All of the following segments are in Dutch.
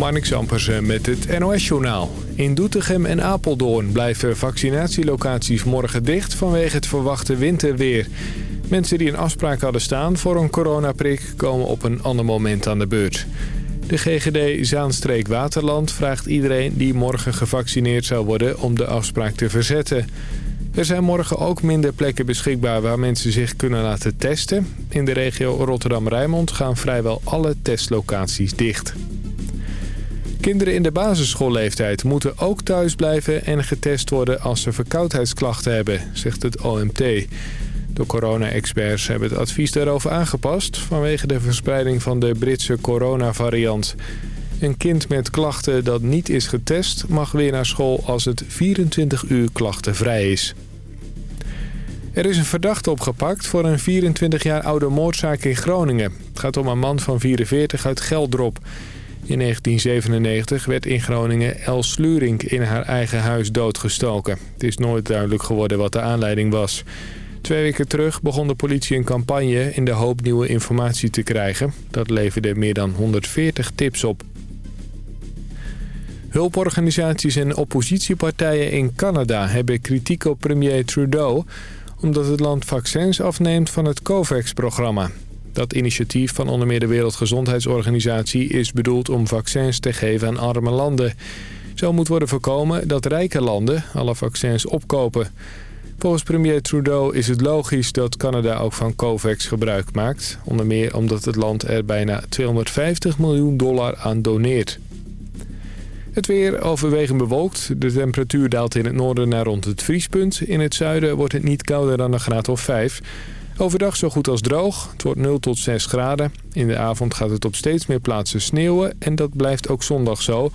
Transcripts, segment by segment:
Marnik Zampersen met het NOS-journaal. In Doetinchem en Apeldoorn blijven vaccinatielocaties morgen dicht vanwege het verwachte winterweer. Mensen die een afspraak hadden staan voor een coronaprik komen op een ander moment aan de beurt. De GGD Zaanstreek Waterland vraagt iedereen die morgen gevaccineerd zou worden om de afspraak te verzetten. Er zijn morgen ook minder plekken beschikbaar waar mensen zich kunnen laten testen. In de regio Rotterdam-Rijnmond gaan vrijwel alle testlocaties dicht. Kinderen in de basisschoolleeftijd moeten ook thuis blijven en getest worden als ze verkoudheidsklachten hebben, zegt het OMT. De corona-experts hebben het advies daarover aangepast vanwege de verspreiding van de Britse coronavariant. Een kind met klachten dat niet is getest mag weer naar school als het 24 uur klachtenvrij is. Er is een verdachte opgepakt voor een 24 jaar oude moordzaak in Groningen. Het gaat om een man van 44 uit Geldrop. In 1997 werd in Groningen Els Slurink in haar eigen huis doodgestoken. Het is nooit duidelijk geworden wat de aanleiding was. Twee weken terug begon de politie een campagne in de hoop nieuwe informatie te krijgen. Dat leverde meer dan 140 tips op. Hulporganisaties en oppositiepartijen in Canada hebben kritiek op premier Trudeau... omdat het land vaccins afneemt van het COVAX-programma. Dat initiatief van onder meer de Wereldgezondheidsorganisatie is bedoeld om vaccins te geven aan arme landen. Zo moet worden voorkomen dat rijke landen alle vaccins opkopen. Volgens premier Trudeau is het logisch dat Canada ook van COVAX gebruik maakt. Onder meer omdat het land er bijna 250 miljoen dollar aan doneert. Het weer overwegend bewolkt. De temperatuur daalt in het noorden naar rond het vriespunt. In het zuiden wordt het niet kouder dan een graad of 5. Overdag zo goed als droog. Het wordt 0 tot 6 graden. In de avond gaat het op steeds meer plaatsen sneeuwen. En dat blijft ook zondag zo.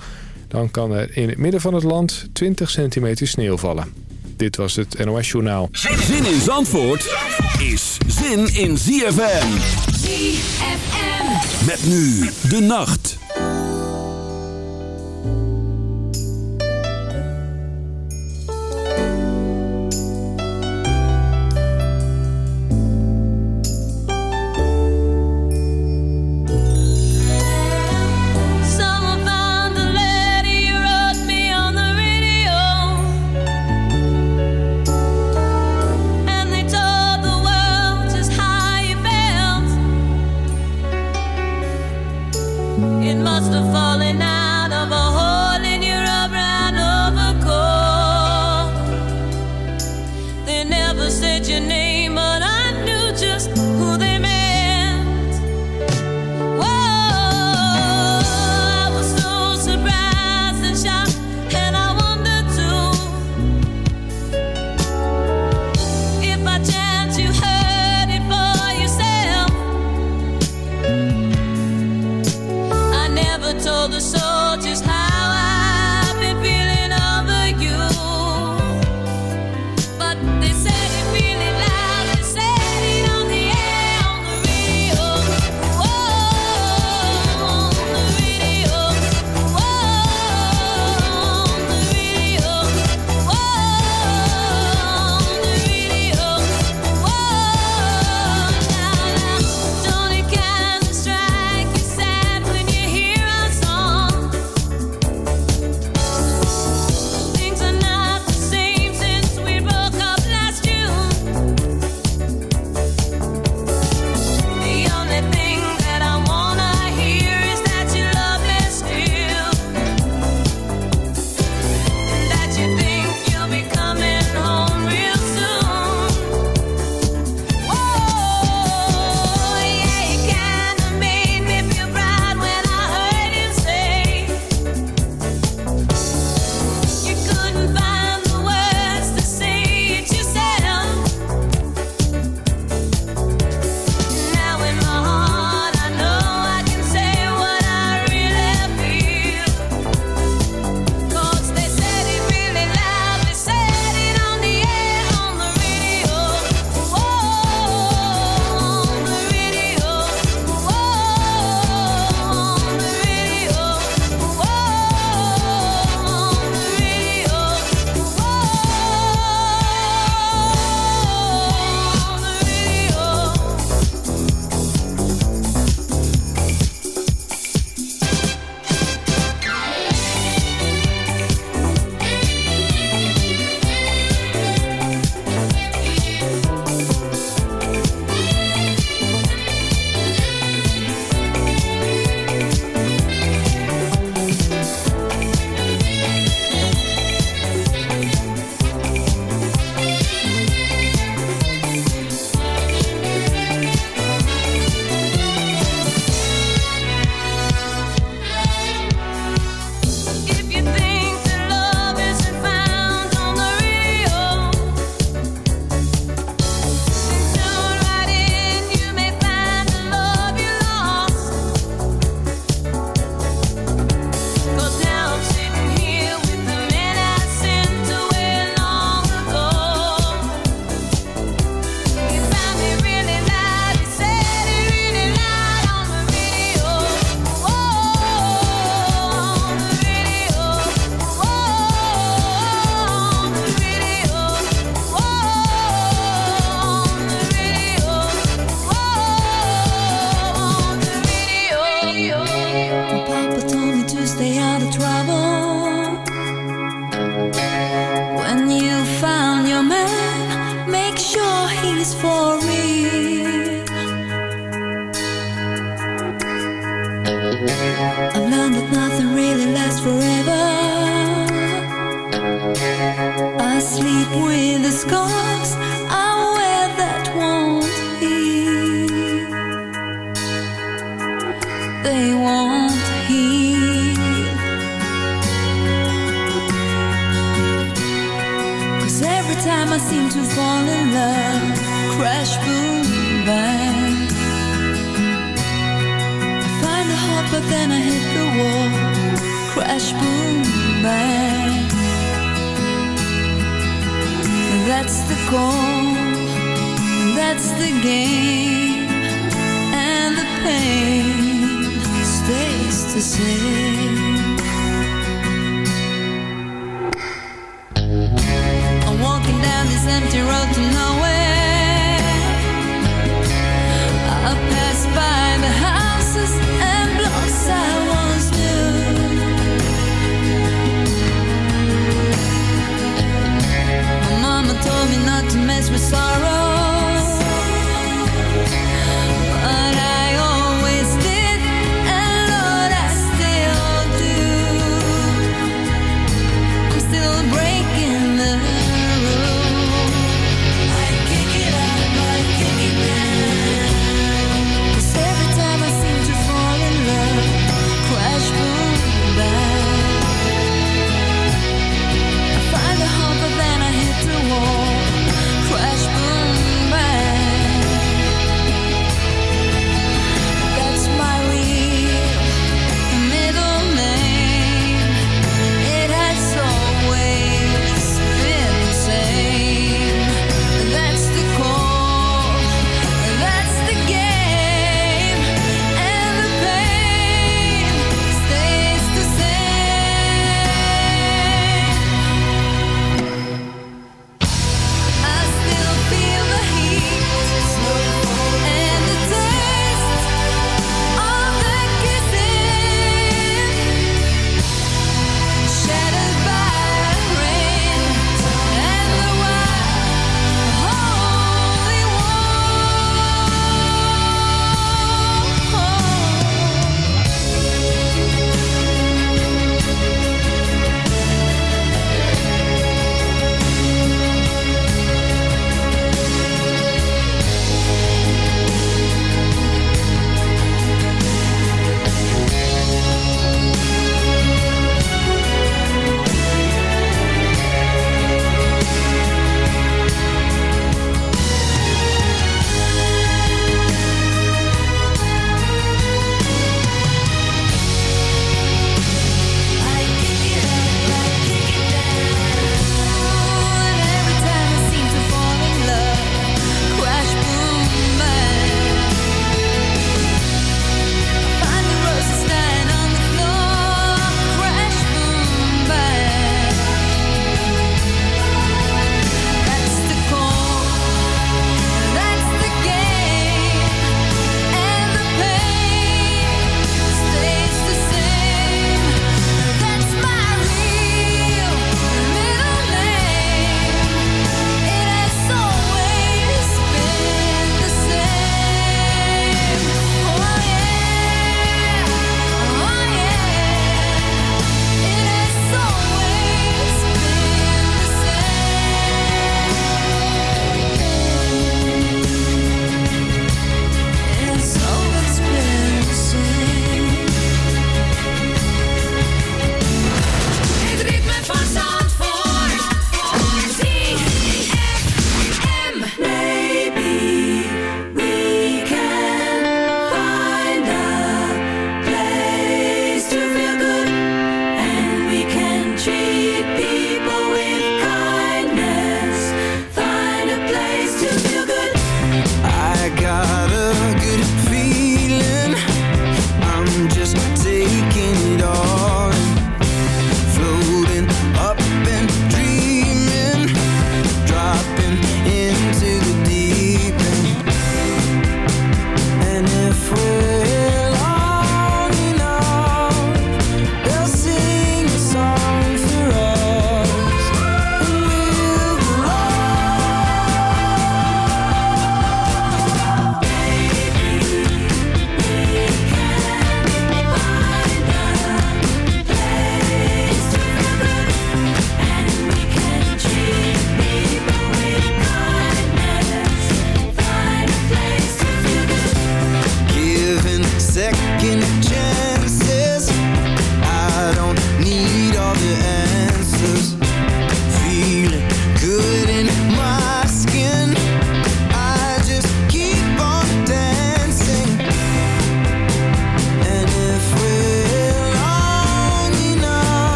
Dan kan er in het midden van het land 20 centimeter sneeuw vallen. Dit was het NOS Journaal. Zin in Zandvoort is zin in ZFM. ZFM. Met nu de nacht.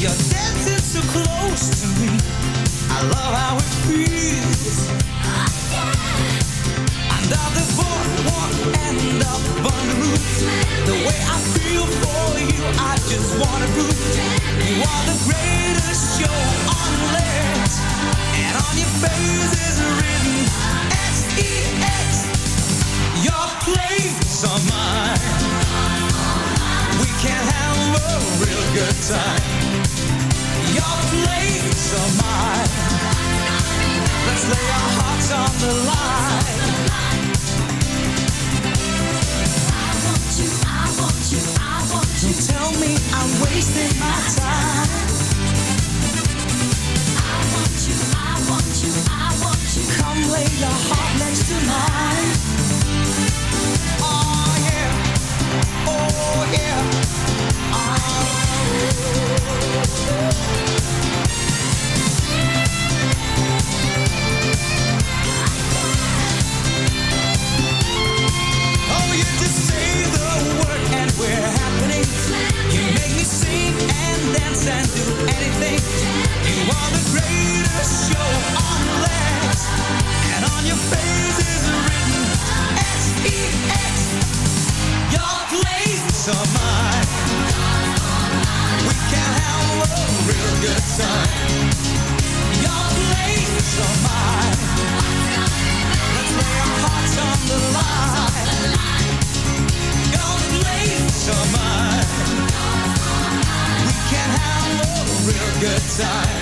You're dancing so close to me. I love how it feels. Under the boardwalk and up on the roof. The way I feel for you, I just wanna prove. You are the greatest show on. And on your face is written S-E-X. Your place mine. We can have a real good time lakes are mine. Let's lay our hearts on the line. I want you, I want you, I want you. Don't tell me I'm wasting my time. I want you, I want you, I want you. Come lay your heart next to mine. Oh yeah, oh yeah. Oh. And do anything. You are the greatest show on land. And on your face is written S-E-X. Your place or mine. We can have a real good time. Your place or mine. Let's lay our hearts on the line. Your place or mine. Good time.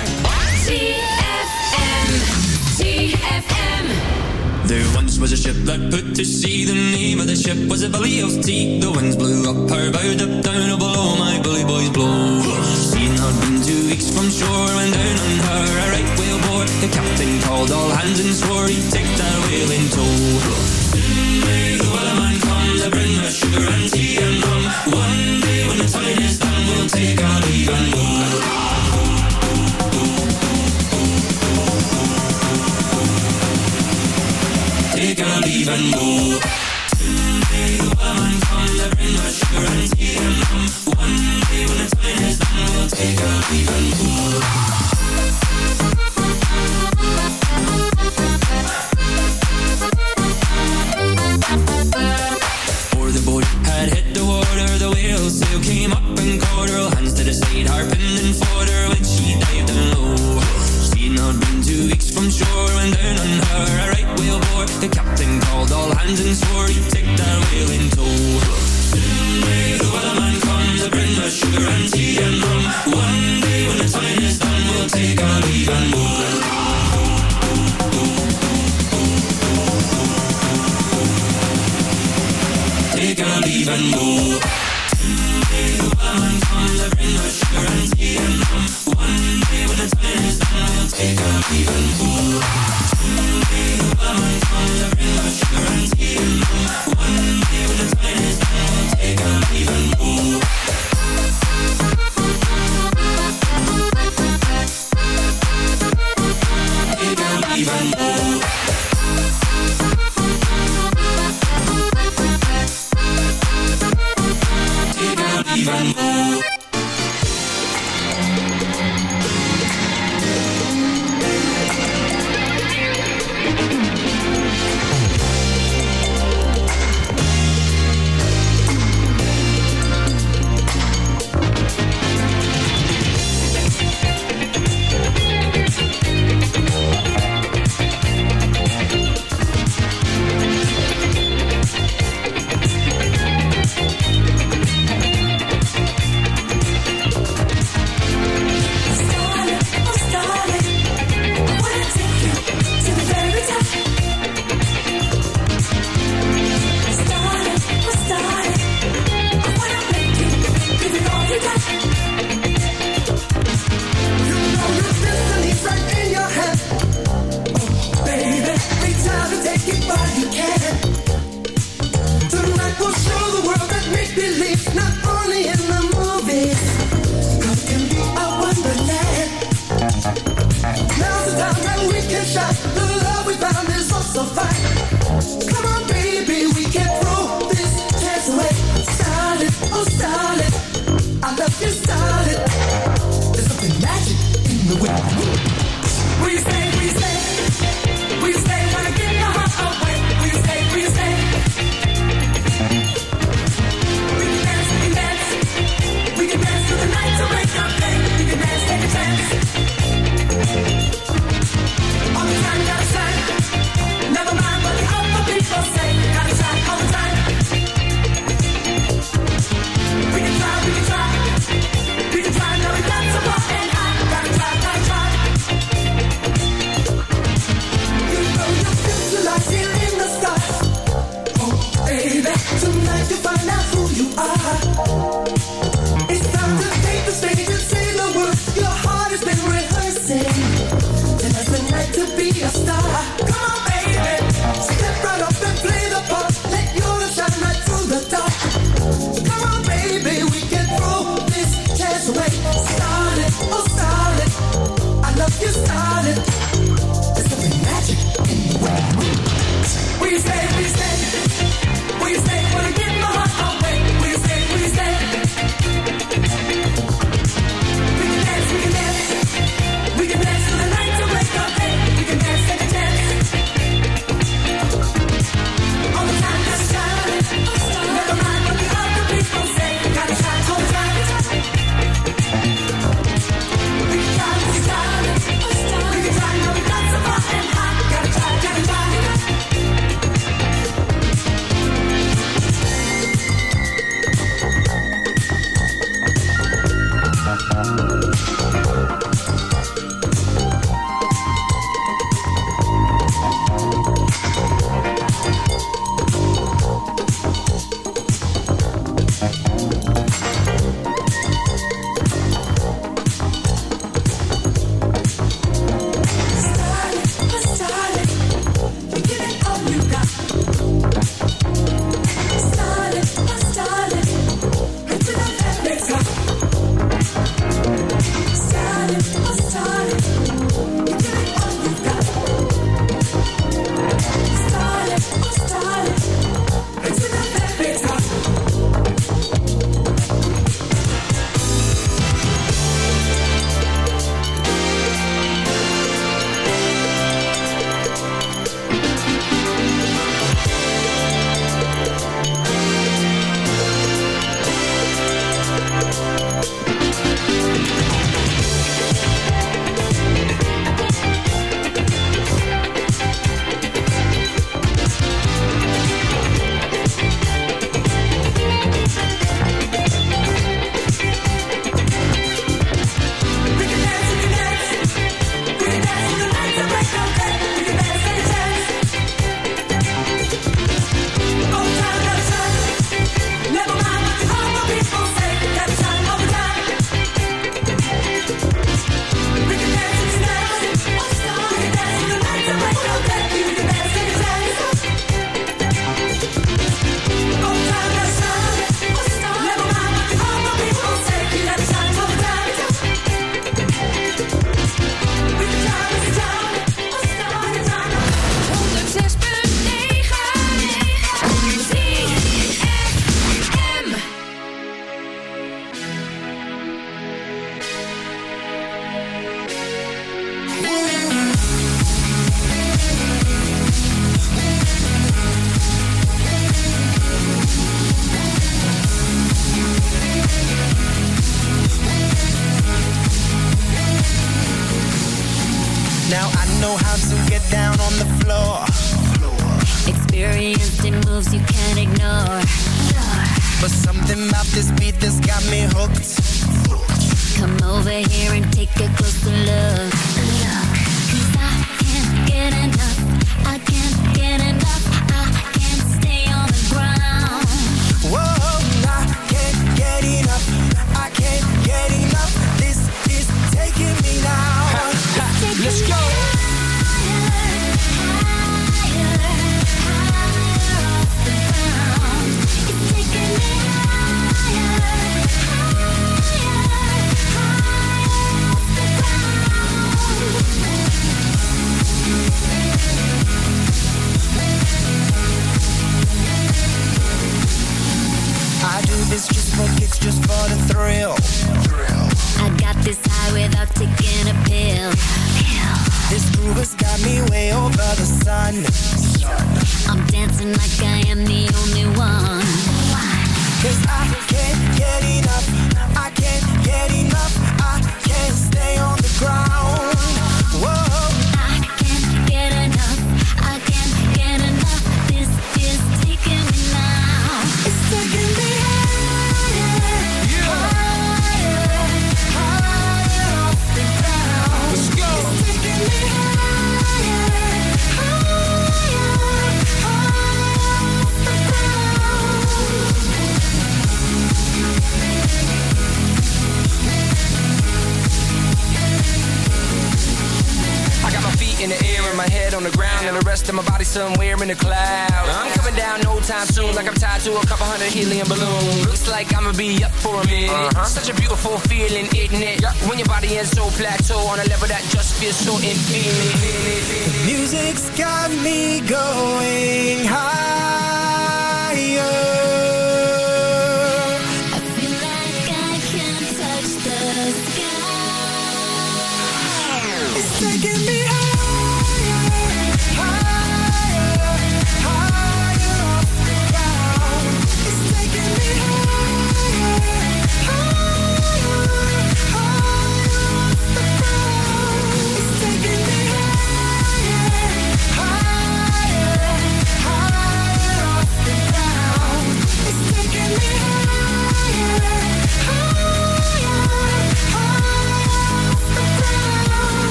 There once was a ship that put to sea. The name of the ship was a Billy of Tea. The winds blew up her bow, up down oh, below my bully boys blow. Seeing had been two weeks from shore when down on her a right whale bore. The captain called all hands and swore he'd take that whale in tow. May the wellerman come to bring us sugar and tea and rum. One day when the time is done, we'll take our leave and go. Leave and the us sugar and tea and. One day when the time is done, we'll take our leave and taking me higher,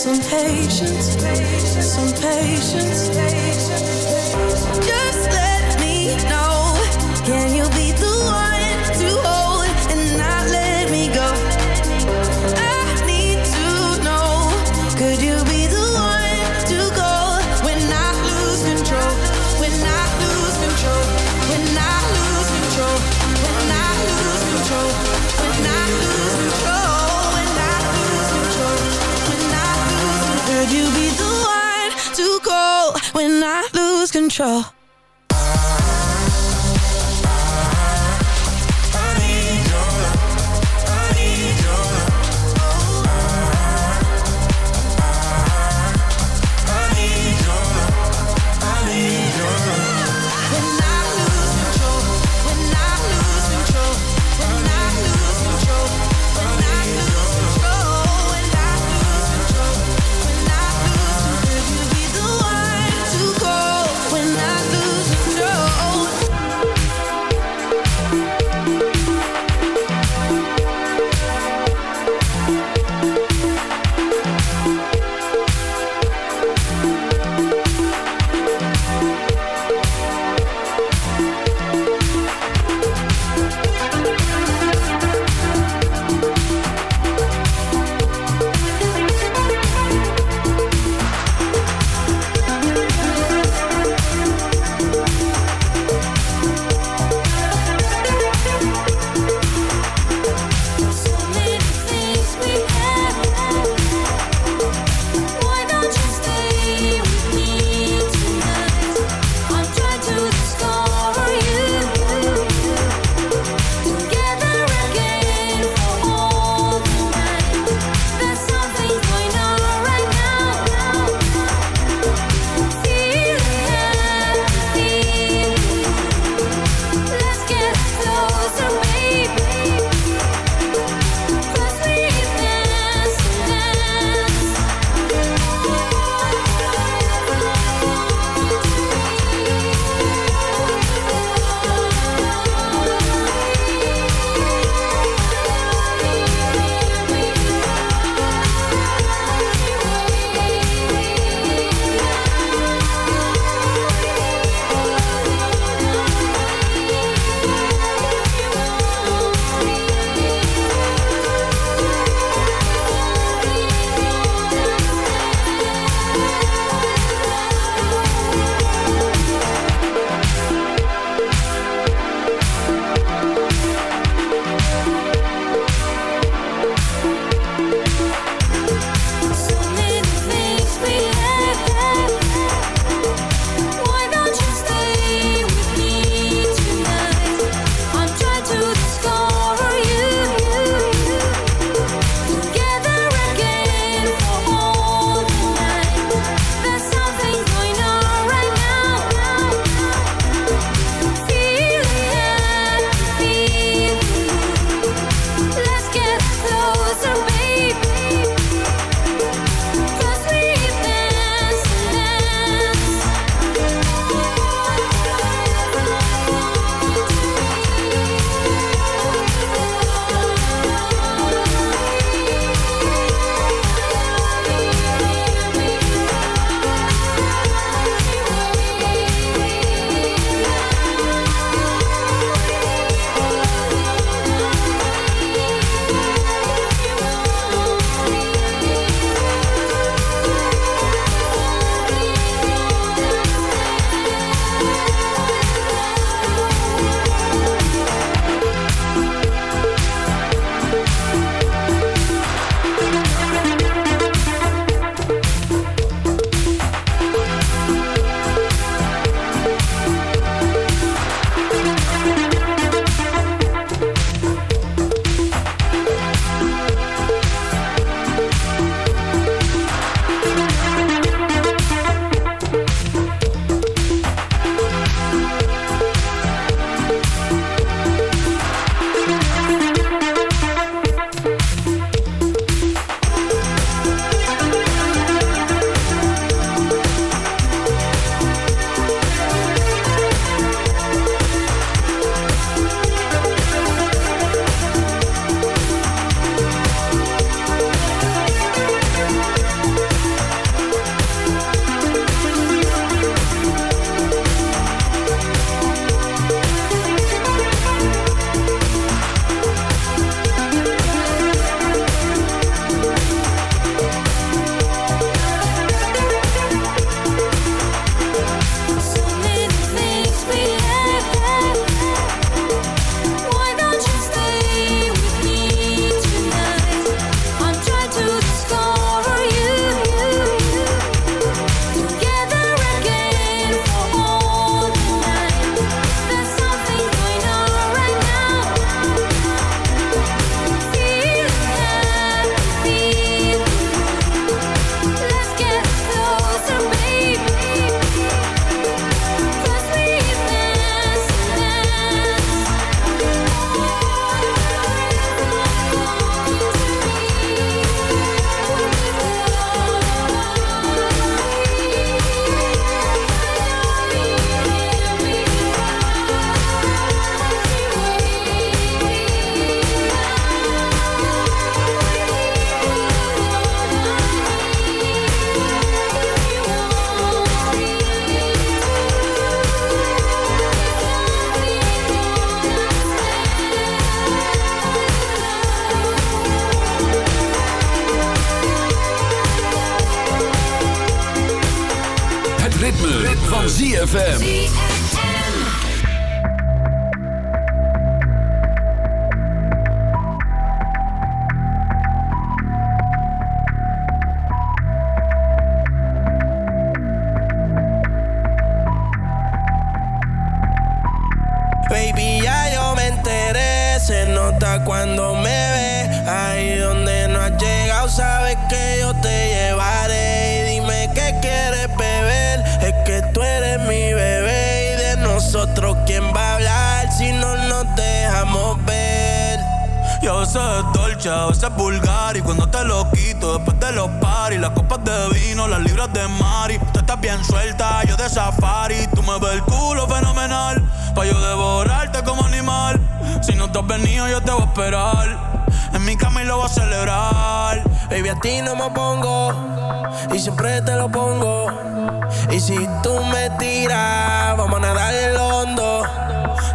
Some patience. Some patience. Just let me know. Control? Veces es dolce, a veces es vulgar Y cuando te lo quito después de los paris Las copas de vino, las libras de mari. Tú estás bien suelta, yo de safari. Tú me ves el culo fenomenal Pa' yo devorarte como animal. Si no te has venido yo te voy a esperar. En mi cama y lo voy a celebrar. Baby, a ti no me pongo y siempre te lo pongo. Y si tú me tiras, vamos a nadar en lo hondo.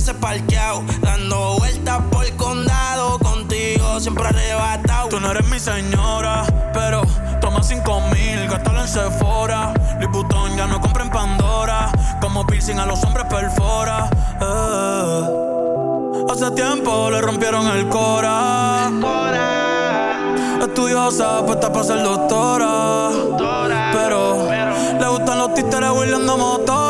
Tuviese parqueado. Dando vueltas por el condado. Contigo siempre arrebatado. Tú no eres mi señora, pero toma cinco mil, gástalo en Sephora. Louis ya no compra en Pandora. Como piercing a los hombres perfora. Eh. Hace tiempo le rompieron el cora. Estudiosa, puesta para ser doctora. Pero le gustan los títeres huirleando motora.